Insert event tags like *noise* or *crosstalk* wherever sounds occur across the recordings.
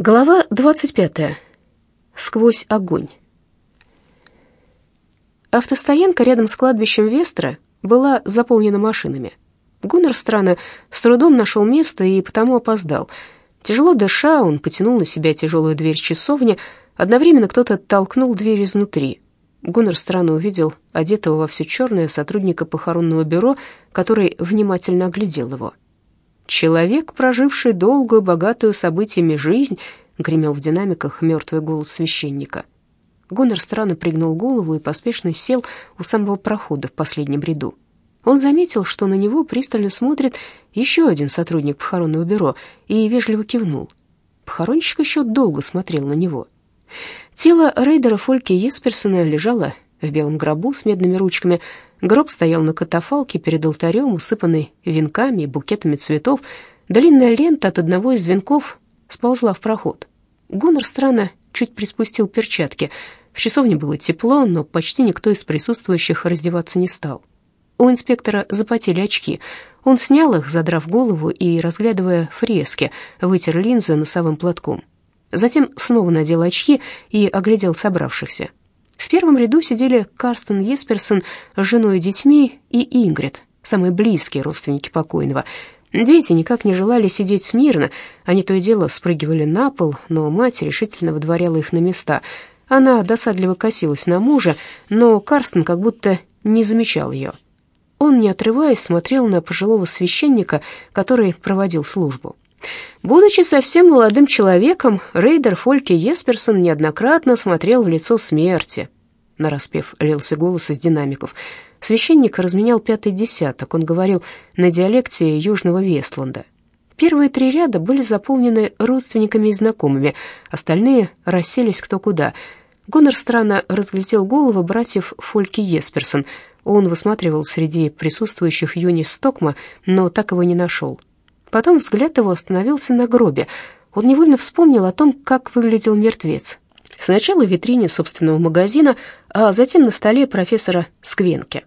Глава 25. Сквозь огонь. Автостоянка рядом с кладбищем Вестра была заполнена машинами. Гуннер странно с трудом нашел место и потому опоздал. Тяжело дыша, он потянул на себя тяжелую дверь часовни. Одновременно кто-то толкнул дверь изнутри. Гуннер странно увидел одетого во все черное сотрудника похоронного бюро, который внимательно оглядел его. «Человек, проживший долгую, богатую событиями жизнь», — гремел в динамиках мертвый голос священника. Гуннер странно пригнул голову и поспешно сел у самого прохода в последнем ряду. Он заметил, что на него пристально смотрит еще один сотрудник похоронного бюро и вежливо кивнул. Похоронщик еще долго смотрел на него. Тело рейдера Фольки Есперсона лежало в белом гробу с медными ручками, Гроб стоял на катафалке перед алтарем, усыпанный венками и букетами цветов. Длинная лента от одного из венков сползла в проход. Гуннер странно чуть приспустил перчатки. В часовне было тепло, но почти никто из присутствующих раздеваться не стал. У инспектора запотели очки. Он снял их, задрав голову и, разглядывая фрески, вытер линзы носовым платком. Затем снова надел очки и оглядел собравшихся. В первом ряду сидели Карстен Есперсон с женой и детьми и Ингрид, самые близкие родственники покойного. Дети никак не желали сидеть смирно, они то и дело спрыгивали на пол, но мать решительно выдворяла их на места. Она досадливо косилась на мужа, но Карстен как будто не замечал ее. Он, не отрываясь, смотрел на пожилого священника, который проводил службу. Будучи совсем молодым человеком, рейдер Фольке Есперсон неоднократно смотрел в лицо смерти. Нараспев лился голос из динамиков. Священник разменял пятый десяток. Он говорил на диалекте Южного Вестланда. Первые три ряда были заполнены родственниками и знакомыми, остальные расселись кто куда. Гонор странно разглядел голову братьев Фольки Есперсон. Он высматривал среди присутствующих Юни Стокма, но так его не нашел. Потом взгляд его остановился на гробе. Он невольно вспомнил о том, как выглядел мертвец. Сначала в витрине собственного магазина, а затем на столе профессора Сквенки.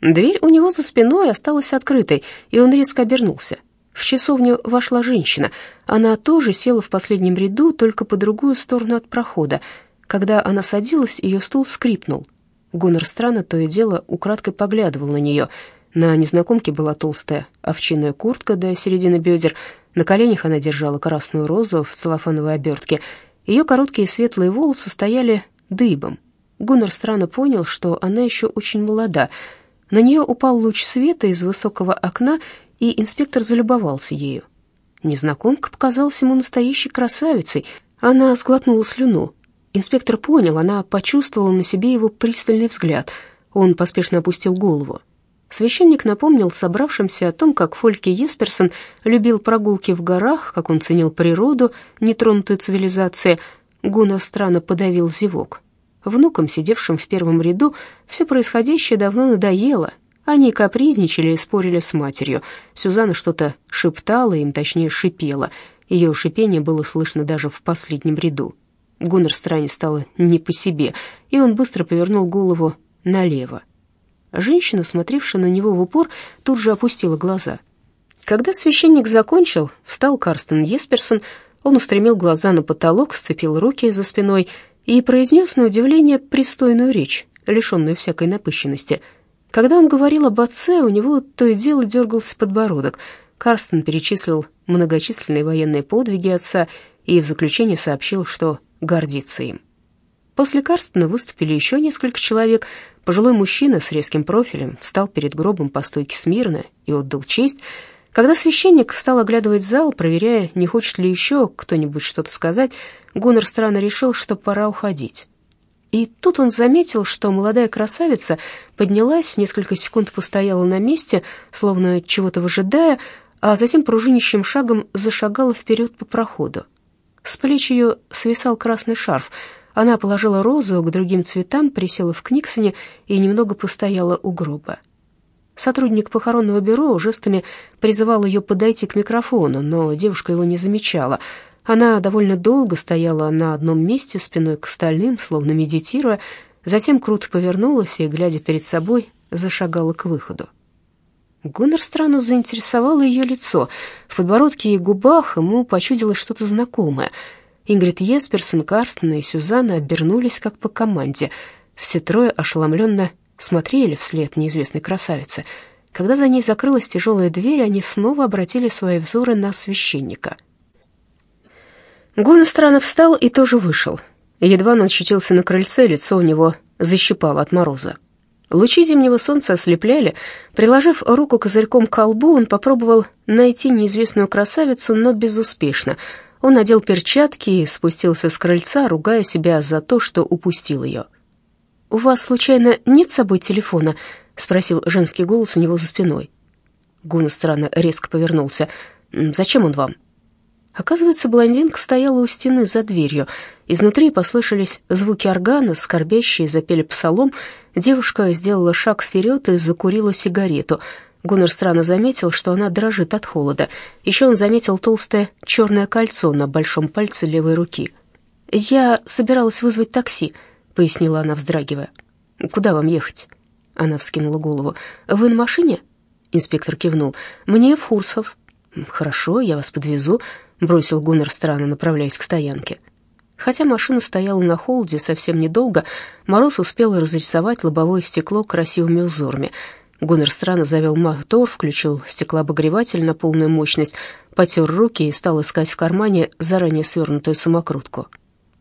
Дверь у него за спиной осталась открытой, и он резко обернулся. В часовню вошла женщина. Она тоже села в последнем ряду, только по другую сторону от прохода. Когда она садилась, ее стул скрипнул. Гонор странно то и дело украдкой поглядывал на нее — на незнакомке была толстая овчинная куртка до середины бедер. На коленях она держала красную розу в целлофановой обертке. Ее короткие светлые волосы стояли дыбом. Гуннер странно понял, что она еще очень молода. На нее упал луч света из высокого окна, и инспектор залюбовался ею. Незнакомка показалась ему настоящей красавицей. Она сглотнула слюну. Инспектор понял, она почувствовала на себе его пристальный взгляд. Он поспешно опустил голову. Священник напомнил собравшимся о том, как Фольке Есперсон любил прогулки в горах, как он ценил природу, нетронутую цивилизацией. Гуна странно подавил зевок. Внукам, сидевшим в первом ряду, все происходящее давно надоело. Они капризничали и спорили с матерью. Сюзанна что-то шептала им, точнее, шипела. Ее шипение было слышно даже в последнем ряду. Гуннер странне стало не по себе, и он быстро повернул голову налево. Женщина, смотревшая на него в упор, тут же опустила глаза. Когда священник закончил, встал Карстен Есперсон, он устремил глаза на потолок, сцепил руки за спиной и произнес на удивление пристойную речь, лишенную всякой напыщенности. Когда он говорил об отце, у него то и дело дергался подбородок. Карстен перечислил многочисленные военные подвиги отца и в заключение сообщил, что гордится им. После Карстена выступили еще несколько человек — Пожилой мужчина с резким профилем встал перед гробом по стойке смирно и отдал честь. Когда священник стал оглядывать зал, проверяя, не хочет ли еще кто-нибудь что-то сказать, Гуннер странно решил, что пора уходить. И тут он заметил, что молодая красавица поднялась, несколько секунд постояла на месте, словно чего-то выжидая, а затем пружинищим шагом зашагала вперед по проходу. С плеч ее свисал красный шарф — она положила розу к другим цветам, присела в Книксоне и немного постояла у гроба. Сотрудник похоронного бюро жестами призывал ее подойти к микрофону, но девушка его не замечала. Она довольно долго стояла на одном месте, спиной к остальным, словно медитируя, затем круто повернулась и, глядя перед собой, зашагала к выходу. Гуннер странно заинтересовало ее лицо. В подбородке и губах ему почудилось что-то знакомое — Ингрид Есперсон, Карстен и Сюзанна обернулись как по команде. Все трое ошеломленно смотрели вслед неизвестной красавице. Когда за ней закрылась тяжелая дверь, они снова обратили свои взоры на священника. Гуна странно встал и тоже вышел. Едва он очутился на крыльце, лицо у него защипало от мороза. Лучи зимнего солнца ослепляли. Приложив руку козырьком к колбу, он попробовал найти неизвестную красавицу, но безуспешно. Он надел перчатки и спустился с крыльца, ругая себя за то, что упустил ее. «У вас, случайно, нет с собой телефона?» — спросил женский голос у него за спиной. Гуна странно резко повернулся. «Зачем он вам?» Оказывается, блондинка стояла у стены за дверью. Изнутри послышались звуки органа, скорбящие запели псалом. Девушка сделала шаг вперед и закурила сигарету. Гуннер странно заметил, что она дрожит от холода. Еще он заметил толстое черное кольцо на большом пальце левой руки. «Я собиралась вызвать такси», — пояснила она, вздрагивая. «Куда вам ехать?» Она вскинула голову. «Вы на машине?» Инспектор кивнул. «Мне в Хурсов». «Хорошо, я вас подвезу», — бросил Гуннер странно, направляясь к стоянке. Хотя машина стояла на холоде совсем недолго, Мороз успел разрисовать лобовое стекло красивыми узорами. Гуннер странно завел мотор, включил стеклообогреватель на полную мощность, потер руки и стал искать в кармане заранее свернутую самокрутку.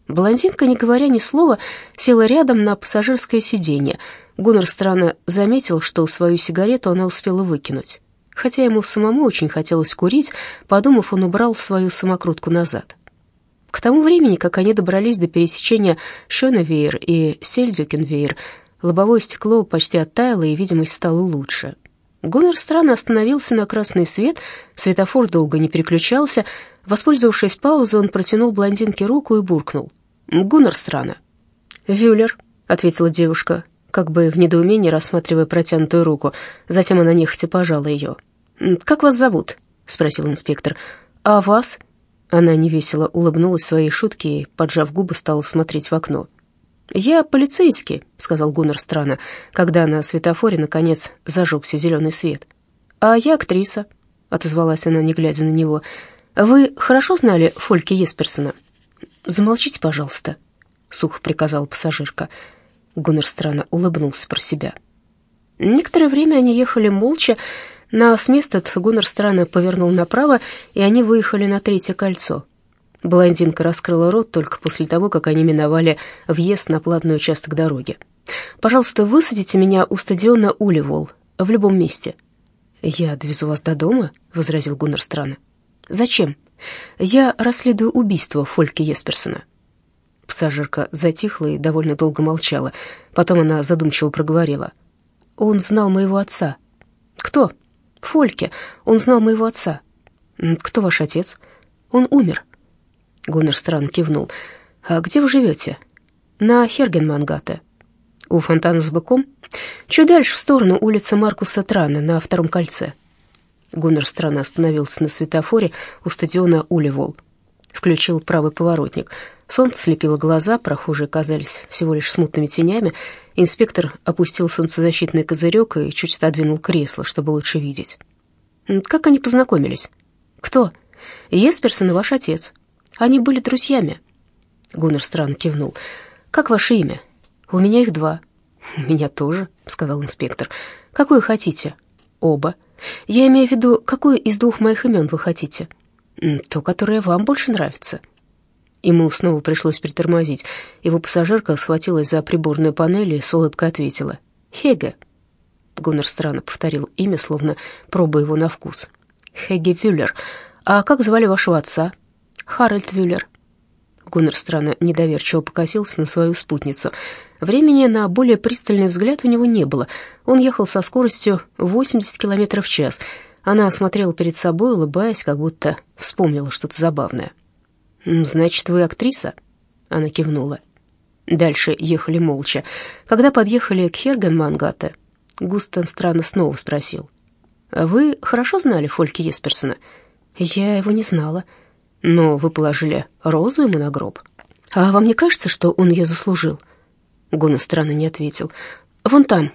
Блондинка, не говоря ни слова, села рядом на пассажирское сиденье. Гуннер странно заметил, что свою сигарету она успела выкинуть. Хотя ему самому очень хотелось курить, подумав, он убрал свою самокрутку назад. К тому времени, как они добрались до пересечения Шönевейр и Сельдюкенвейр, лобовое стекло почти оттаяло, и видимость стала лучше. Гуннер странно остановился на красный свет, светофор долго не переключался. Воспользовавшись паузой, он протянул блондинке руку и буркнул. «Гуннер странно». «Вюллер», — ответила девушка, как бы в недоумении рассматривая протянутую руку. Затем она нехотя пожала ее. «Как вас зовут?» — спросил инспектор. «А вас?» Она невесело улыбнулась своей шутке и, поджав губы, стала смотреть в окно. «Я полицейский», — сказал Гуннер странно, когда на светофоре, наконец, зажегся зеленый свет. «А я актриса», — отозвалась она, не глядя на него. «Вы хорошо знали Фольки Есперсона?» «Замолчите, пожалуйста», — сухо приказала пассажирка. Гуннер странно улыбнулся про себя. Некоторое время они ехали молча. На с места Гуннер странно повернул направо, и они выехали на третье кольцо. Блондинка раскрыла рот только после того, как они миновали въезд на платный участок дороги. «Пожалуйста, высадите меня у стадиона Уливол, в любом месте». «Я довезу вас до дома», — возразил Гуннер странно. «Зачем? Я расследую убийство Фольки Есперсона». Пассажирка затихла и довольно долго молчала. Потом она задумчиво проговорила. «Он знал моего отца». «Кто?» «Фольке. Он знал моего отца». «Кто ваш отец?» «Он умер». Гуннер странно кивнул. «А где вы живете?» «На Хергенмангате». «У фонтана с быком?» «Чуть дальше, в сторону улицы Маркуса Трана, на втором кольце». Гуннер странно остановился на светофоре у стадиона Уливол. Включил правый поворотник — Солнце слепило глаза, прохожие казались всего лишь смутными тенями. Инспектор опустил солнцезащитный козырек и чуть отодвинул кресло, чтобы лучше видеть. «Как они познакомились?» «Кто?» «Есперсон и ваш отец. Они были друзьями». Гуннер странно кивнул. «Как ваше имя?» «У меня их два». «У *laughs* меня тоже», — сказал инспектор. «Какое хотите?» «Оба. Я имею в виду, какое из двух моих имен вы хотите?» «То, которое вам больше нравится». Ему снова пришлось притормозить. Его пассажирка схватилась за приборную панель и с улыбкой ответила. «Хеге». Гуннер странно повторил имя, словно пробуя его на вкус. «Хеге Вюллер. А как звали вашего отца?» «Харальд Вюллер». Гуннер странно недоверчиво покосился на свою спутницу. Времени на более пристальный взгляд у него не было. Он ехал со скоростью 80 км в час. Она смотрела перед собой, улыбаясь, как будто вспомнила что-то забавное. «Значит, вы актриса?» Она кивнула. Дальше ехали молча. Когда подъехали к Хергенмангате, Густон странно снова спросил. «Вы хорошо знали Фольки Есперсона?» «Я его не знала. Но вы положили розу ему на гроб. А вам не кажется, что он ее заслужил?» Гуна странно не ответил. «Вон там».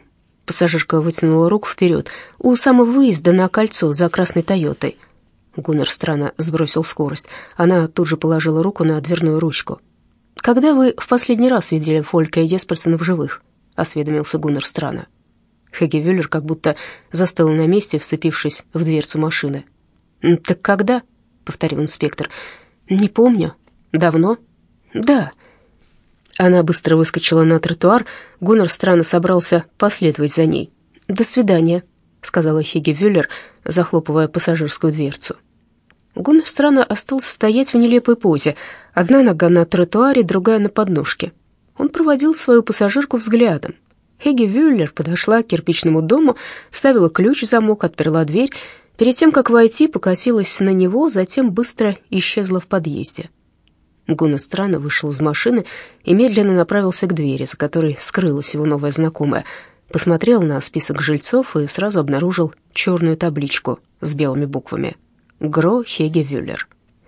Пассажирка вытянула руку вперед. «У самого выезда на кольцо за красной Тойотой». Гуннер странно сбросил скорость. Она тут же положила руку на дверную ручку. «Когда вы в последний раз видели Фолька и Есперсона в живых?» — осведомился Гуннер странно. Хеги Вюллер как будто застыл на месте, вцепившись в дверцу машины. «Так когда?» — повторил инспектор. «Не помню. Давно?» «Да». Она быстро выскочила на тротуар. Гуннер странно собрался последовать за ней. «До свидания», — сказала Хиги Вюллер, захлопывая пассажирскую дверцу. Гуннер странно остался стоять в нелепой позе. Одна нога на тротуаре, другая на подножке. Он проводил свою пассажирку взглядом. Хеги Вюллер подошла к кирпичному дому, вставила ключ в замок, отперла дверь. Перед тем, как войти, покосилась на него, затем быстро исчезла в подъезде. Гуна странно вышел из машины и медленно направился к двери, за которой скрылась его новая знакомая. Посмотрел на список жильцов и сразу обнаружил черную табличку с белыми буквами. Гро Хеге Вюллер.